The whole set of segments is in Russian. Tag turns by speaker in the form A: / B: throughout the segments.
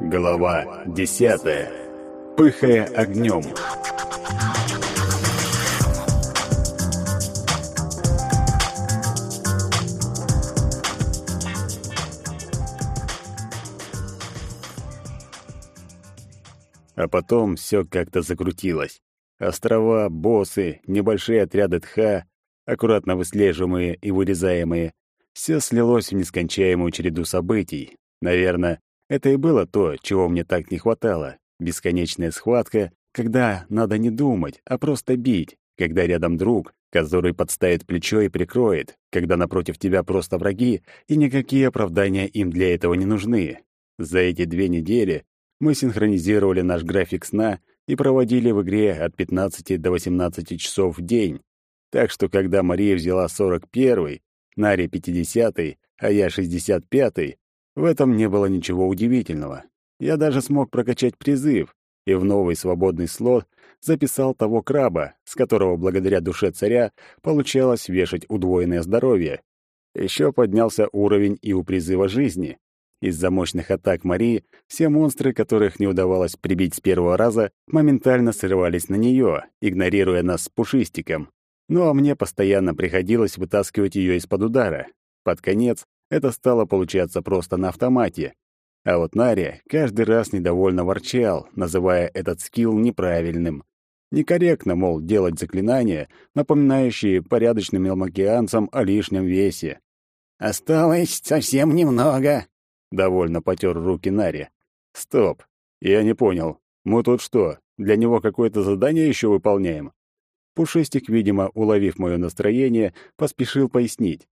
A: Глава десятая. Пыхая огнем. А потом все как-то закрутилось. Острова, боссы, небольшие отряды тха, аккуратно выслеживаемые и вырезаемые, все слилось в нескончаемую череду событий. Наверное, это и было то, чего мне так не хватало. Бесконечная схватка, когда надо не думать, а просто бить, когда рядом друг, который подставит плечо и прикроет, когда напротив тебя просто враги, и никакие оправдания им для этого не нужны. За эти две недели мы синхронизировали наш график сна и проводили в игре от 15 до 18 часов в день. Так что когда Мария взяла 41-й, Наре 50-й, а я 65-й, в этом не было ничего удивительного. Я даже смог прокачать призыв и в новый свободный слот записал того краба, с которого благодаря душе царя получалось вешать удвоенное здоровье. Еще поднялся уровень и у призыва жизни. Из-за мощных атак Марии все монстры, которых не удавалось прибить с первого раза, моментально срывались на нее, игнорируя нас с пушистиком. Ну а мне постоянно приходилось вытаскивать ее из-под удара. Под конец это стало получаться просто на автомате. А вот Наря каждый раз недовольно ворчал, называя этот скилл неправильным. Некорректно, мол, делать заклинания, напоминающие порядочным мелмокеанцам о лишнем весе.
B: «Осталось совсем немного»,
A: Довольно потер руки Нари. Стоп. Я не понял. Мы тут что, для него какое-то задание еще выполняем? Пушистик, видимо, уловив мое настроение, поспешил пояснить.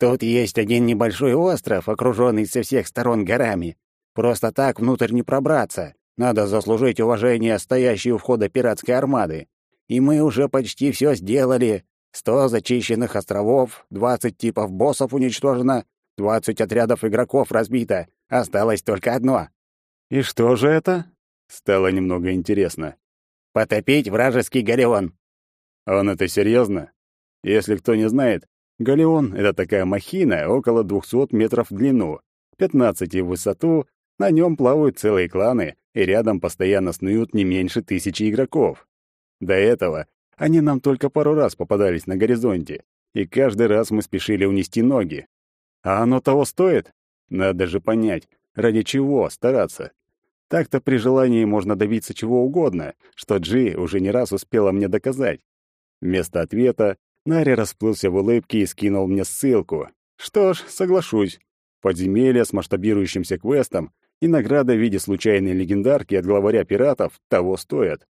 B: Тут есть один небольшой остров, окруженный со всех сторон горами. Просто так внутрь не пробраться. Надо заслужить уважение стоящей у входа пиратской армады. И мы уже почти все сделали. Сто зачищенных островов, двадцать типов боссов уничтожено, Двадцать отрядов игроков разбито. Осталось только одно.
A: И что же это? Стало немного интересно.
B: Потопить вражеский галеон.
A: Он это серьезно? Если кто не знает, галеон — это такая махина около 200 метров в длину, 15 в высоту, на нем плавают целые кланы, и рядом постоянно снуют не меньше тысячи игроков. До этого они нам только пару раз попадались на горизонте, и каждый раз мы спешили унести ноги, а оно того стоит? Надо же понять, ради чего стараться. Так-то при желании можно добиться чего угодно, что Джи уже не раз успела мне доказать. Вместо ответа Нари расплылся в улыбке и скинул мне ссылку. Что ж, соглашусь. Подземелье с масштабирующимся квестом и награда в виде случайной легендарки от главаря пиратов того стоят.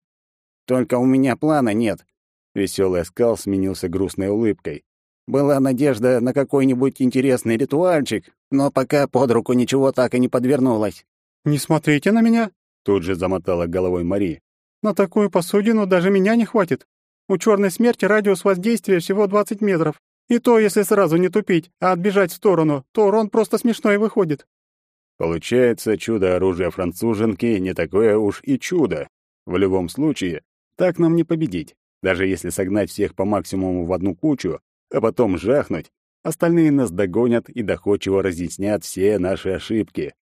B: «Только у меня плана нет», —
A: веселый оскал сменился грустной улыбкой.
B: Была надежда на какой-нибудь интересный ритуальчик, но пока под руку ничего так и не подвернулось.
C: «Не смотрите на меня!»
A: — тут же замотала головой Мари.
C: «На такую посудину даже меня не хватит. У черной смерти радиус воздействия всего 20 метров. И то, если сразу не тупить, а отбежать в сторону, то урон просто смешной выходит».
A: Получается, чудо-оружие француженки не такое уж и чудо. В любом случае, так нам не победить. Даже если согнать всех по максимуму в одну кучу, а потом жахнуть, остальные нас догонят и доходчиво разъяснят все наши ошибки.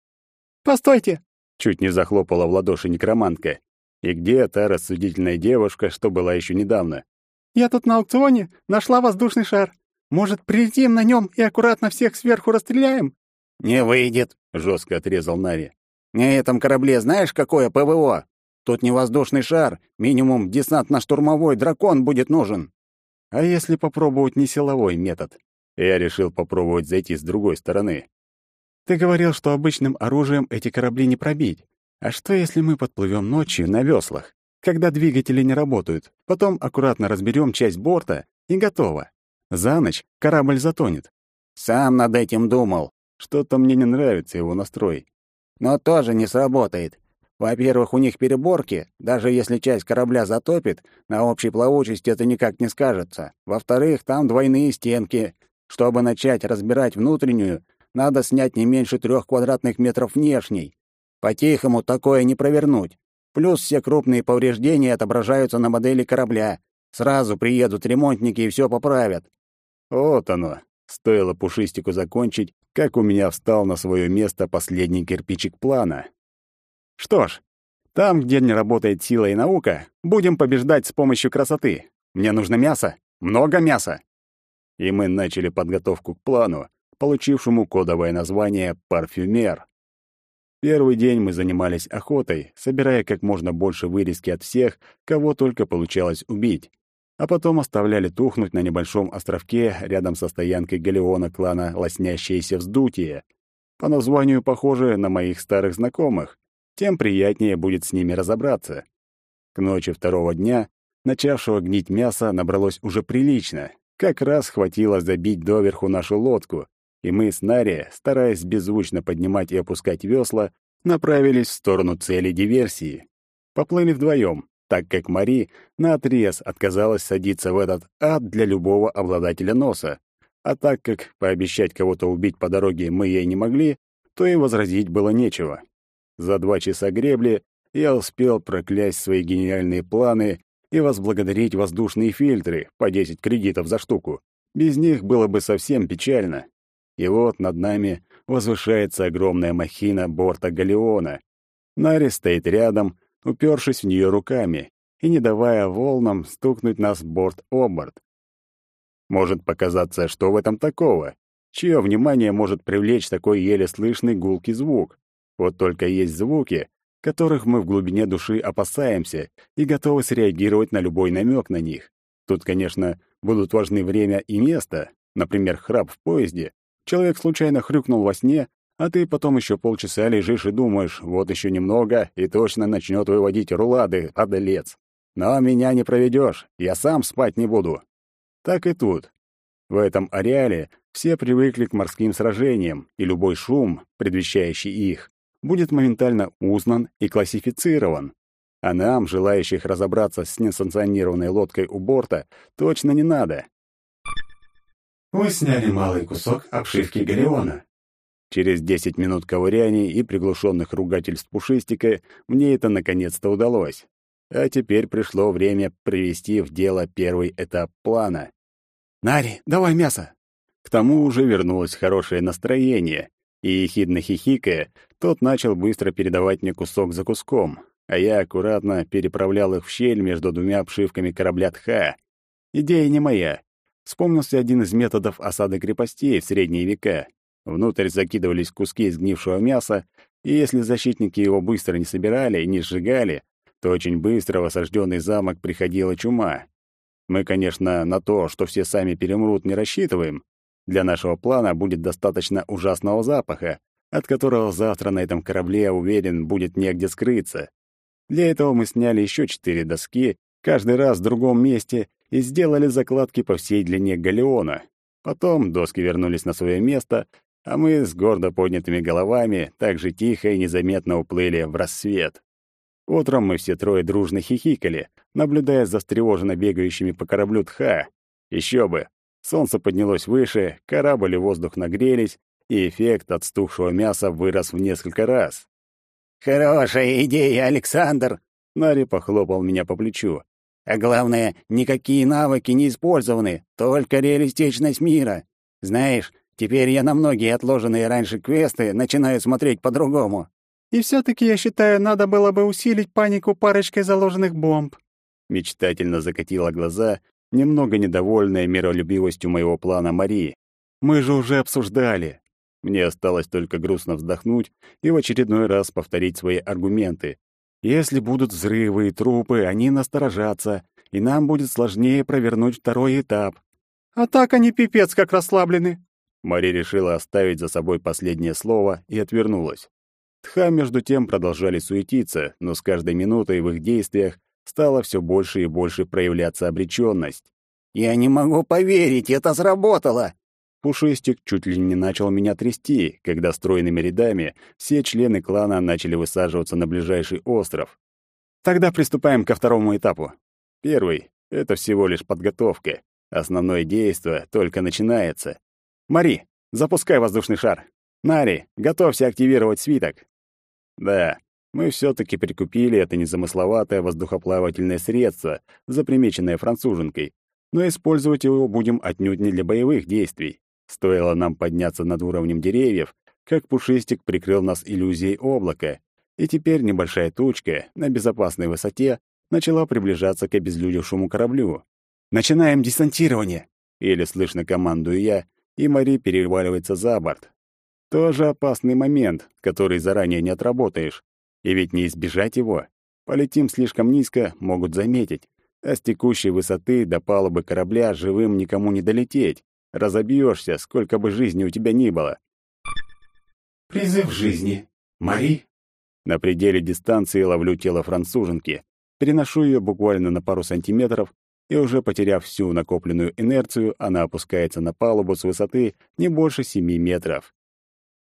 C: «Постойте!»
A: — чуть не захлопала в ладоши некромантка. И где та рассудительная девушка, что была еще недавно?
C: «Я тут на аукционе нашла воздушный шар. Может, прилетим на нем и аккуратно всех сверху расстреляем?»
B: «Не выйдет», — жестко отрезал Нари. «На этом корабле знаешь, какое ПВО? Тут не воздушный шар, минимум десантно-штурмовой дракон будет нужен».
A: А если попробовать не силовой метод? Я решил попробовать зайти с другой стороны. Ты говорил, что обычным оружием эти корабли не пробить. А что, если мы подплывем ночью на веслах, когда двигатели не работают, потом аккуратно разберем часть борта и готово. За ночь корабль затонет.
B: Сам над этим думал.
A: Что-то мне не нравится его настрой.
B: Но тоже не сработает. Во-первых, у них переборки, даже если часть корабля затопит, на общей плавучести это никак не скажется. Во-вторых, там двойные стенки. Чтобы начать разбирать внутреннюю, надо снять не меньше трех квадратных метров внешней. По-тихому такое не провернуть. Плюс все крупные повреждения отображаются на модели корабля. Сразу приедут ремонтники и все поправят.
A: Вот оно. Стоило Пушистику закончить, как у меня встал на свое место последний кирпичик плана. Что ж, там, где не работает сила и наука, будем побеждать с помощью красоты. Мне нужно мясо, много мяса. И мы начали подготовку к плану, получившему кодовое название «Парфюмер». Первый день мы занимались охотой, собирая как можно больше вырезки от всех, кого только получалось убить, а потом оставляли тухнуть на небольшом островке рядом со стоянкой галеона клана «Лоснящееся вздутие». По названию похоже на моих старых знакомых, тем приятнее будет с ними разобраться. К ночи второго дня начавшего гнить мяса набралось уже прилично. Как раз хватило забить доверху нашу лодку, и мы с Нари, стараясь беззвучно поднимать и опускать весла, направились в сторону цели диверсии. Поплыли вдвоем, так как Мари наотрез отказалась садиться в этот ад для любого обладателя носа. А так как пообещать кого-то убить по дороге мы ей не могли, то и возразить было нечего. За два часа гребли я успел проклясть свои гениальные планы и возблагодарить воздушные фильтры по 10 кредитов за штуку. Без них было бы совсем печально. И вот над нами возвышается огромная махина борта галеона. Нари стоит рядом, упершись в нее руками и не давая волнам стукнуть нас борт о борт. Может показаться, что в этом такого? Чье внимание может привлечь такой еле слышный гулкий звук? Вот только есть звуки, которых мы в глубине души опасаемся и готовы среагировать на любой намек на них. Тут, конечно, будут важны время и место, например, храп в поезде. Человек случайно хрюкнул во сне, а ты потом еще полчаса лежишь и думаешь, вот еще немного, и точно начнет выводить рулады, одолец. Но меня не проведешь, я сам спать не буду. Так и тут. В этом ареале все привыкли к морским сражениям, и любой шум, предвещающий их, будет моментально узнан и классифицирован. А нам, желающих разобраться с несанкционированной лодкой у борта, точно не надо.
D: Вы сняли малый кусок обшивки галеона.
A: Через 10 минут ковыряний и приглушенных ругательств Пушистика мне это наконец-то удалось. А теперь пришло время привести в дело первый этап плана. «Нари, давай мясо!» К тому уже вернулось хорошее настроение, и, ехидно хихикая, тот начал быстро передавать мне кусок за куском, а я аккуратно переправлял их в щель между двумя обшивками корабля Тха. Идея не моя. Вспомнился один из методов осады крепостей в средние века. Внутрь закидывались куски сгнившего мяса, и если защитники его быстро не собирали и не сжигали, то очень быстро в осажденный замок приходила чума. Мы, конечно, на то, что все сами перемрут, не рассчитываем, для нашего плана будет достаточно ужасного запаха, от которого завтра на этом корабле, уверен, будет негде скрыться. Для этого мы сняли еще четыре доски, каждый раз в другом месте, и сделали закладки по всей длине галеона. Потом доски вернулись на свое место, а мы с гордо поднятыми головами так же тихо и незаметно уплыли в рассвет. Утром мы все трое дружно хихикали, наблюдая за встревоженно бегающими по кораблю тха. Еще бы, Солнце поднялось выше, корабль и воздух нагрелись, и эффект от стухшего мяса вырос в несколько раз.
B: «Хорошая идея, Александр!»
A: Нари похлопал меня по плечу.
B: «А главное, никакие навыки не использованы, только реалистичность мира. Знаешь, теперь я на многие отложенные раньше квесты начинаю смотреть по-другому».
C: «И все-таки, я считаю, надо было бы усилить панику парочкой заложенных бомб».
A: Мечтательно закатила глаза немного недовольная миролюбивостью моего плана Марии. Мы же уже обсуждали. Мне осталось только грустно вздохнуть и в очередной раз повторить свои аргументы. Если будут взрывы и трупы, они насторожатся, и нам будет сложнее провернуть второй этап.
C: А так они пипец как расслаблены.
A: Мари решила оставить за собой последнее слово и отвернулась. Тха, между тем, продолжали суетиться, но с каждой минутой в их действиях стала все больше и больше проявляться обречённость.
B: «Я не могу поверить, это сработало!»
A: Пушистик чуть ли не начал меня трясти, когда стройными рядами все члены клана начали высаживаться на ближайший остров. Тогда приступаем ко второму этапу. Первый — это всего лишь подготовка. Основное действие только начинается. Мари, запускай воздушный шар. Нари, готовься активировать свиток. Да, мы все-таки прикупили это незамысловатое воздухоплавательное средство, запримеченное француженкой, но использовать его будем отнюдь не для боевых действий. Стоило нам подняться над уровнем деревьев, как Пушистик прикрыл нас иллюзией облака, и теперь небольшая тучка на безопасной высоте начала приближаться к обезлюдевшему кораблю. «Начинаем десантирование!» — еле слышно командую я, и Мари переваливается за борт. Тоже опасный момент, который заранее не отработаешь. И ведь не избежать его. Полетим слишком низко, могут заметить. А с текущей высоты до палубы корабля живым никому не долететь. Разобьешься, сколько бы жизни у тебя ни было.
D: Призыв жизни. Мари.
A: На пределе дистанции ловлю тело француженки, переношу ее буквально на пару сантиметров, и уже потеряв всю накопленную инерцию, она опускается на палубу с высоты не больше семи метров.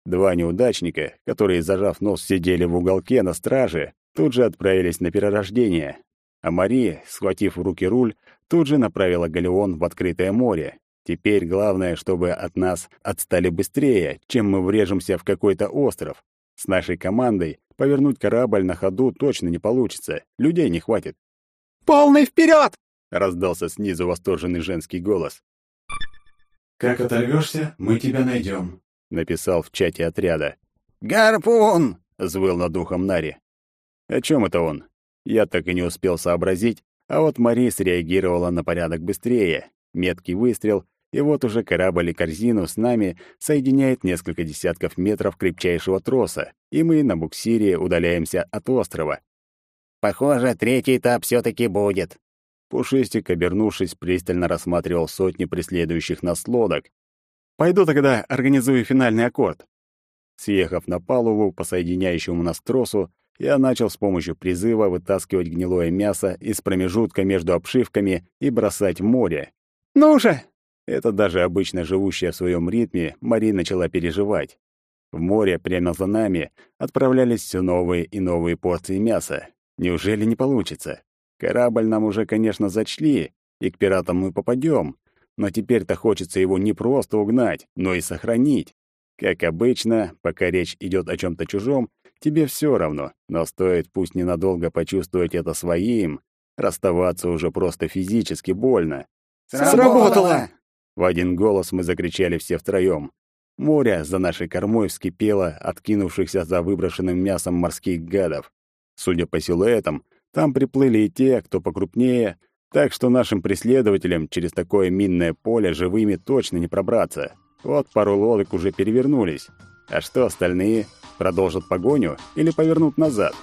A: Два неудачника, которые, зажав нос, сидели в уголке на страже, тут же отправились на перерождение, а Мари, схватив в руки руль, тут же направила галеон в открытое море. Теперь главное, чтобы от нас отстали быстрее, чем мы врежемся в какой-то остров. С нашей командой повернуть корабль на ходу точно не получится, людей не хватит.
C: «Полный вперед!
A: раздался снизу восторженный женский голос.
D: «Как оторвешься, мы тебя найдем», —
A: написал в чате отряда.
B: «Гарпун!»
A: — звыл над ухом Нари. О чем это он? Я так и не успел сообразить, а вот Мари среагировала на порядок быстрее. Меткий выстрел, и вот уже корабль и корзину с нами соединяет несколько десятков метров крепчайшего троса, и мы на буксире удаляемся от острова.
B: «Похоже, третий этап все таки будет»,
A: Пушистик, обернувшись, пристально рассматривал сотни преследующих нас лодок.
C: «Пойду тогда организую финальный аккорд».
A: Съехав на палубу по соединяющему нас тросу, я начал с помощью призыва вытаскивать гнилое мясо из промежутка между обшивками и бросать в море.
C: «Ну же!»
A: Это даже обычно живущая в своем ритме Мари начала переживать. В море прямо за нами отправлялись все новые и новые порции мяса. Неужели не получится? Корабль нам уже, конечно, зачли, и к пиратам мы попадем, но теперь-то хочется его не просто угнать, но и сохранить. Как обычно, пока речь идет о чем то чужом, тебе все равно, но стоит пусть ненадолго почувствовать это своим, расставаться уже просто физически больно.
B: «Сработало!»
A: В один голос мы закричали все втроем. Море за нашей кормой вскипело, откинувшихся за выброшенным мясом морских гадов. Судя по силуэтам, там приплыли и те, кто покрупнее, так что нашим преследователям через такое минное поле живыми точно не пробраться. Вот пару лодок уже перевернулись. А что остальные? Продолжат погоню или повернут назад?